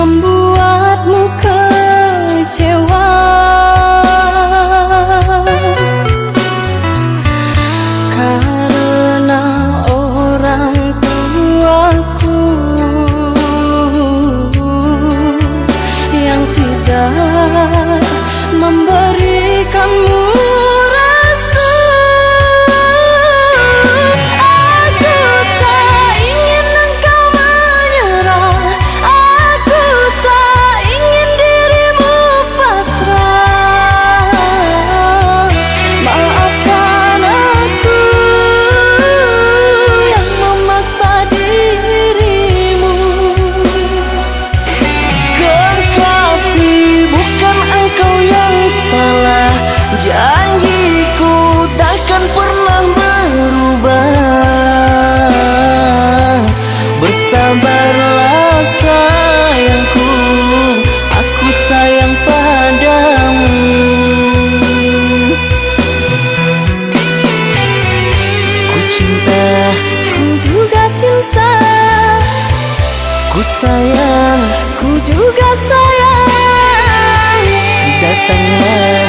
membuatmu kecewa. Karena Bersabarlah sayangku Aku sayang padamu. Ku cinta, Ku juga cinta. ku sayang. Ku juga sayang. Datanglah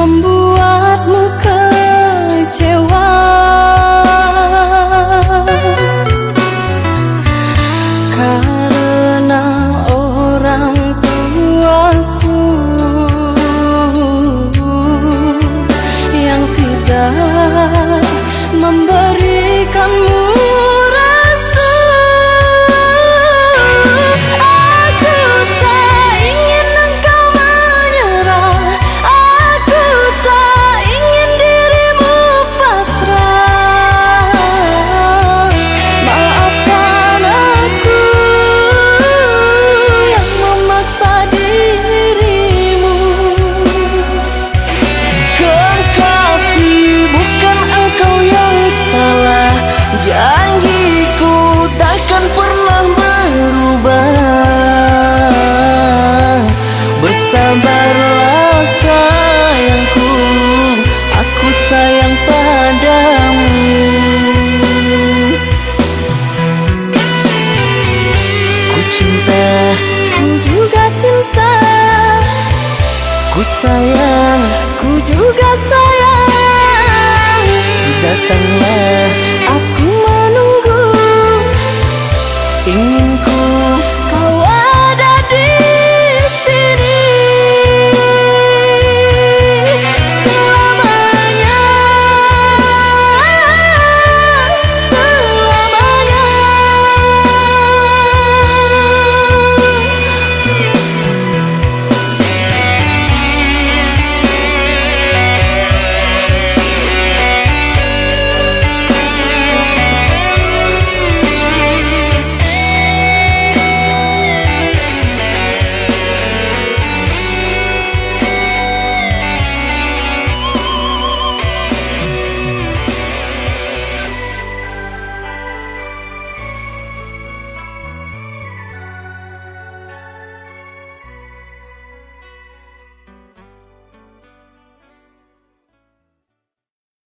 Membuatmu kecewa. Karena orang tuaku Yang tidak memberikanmu tan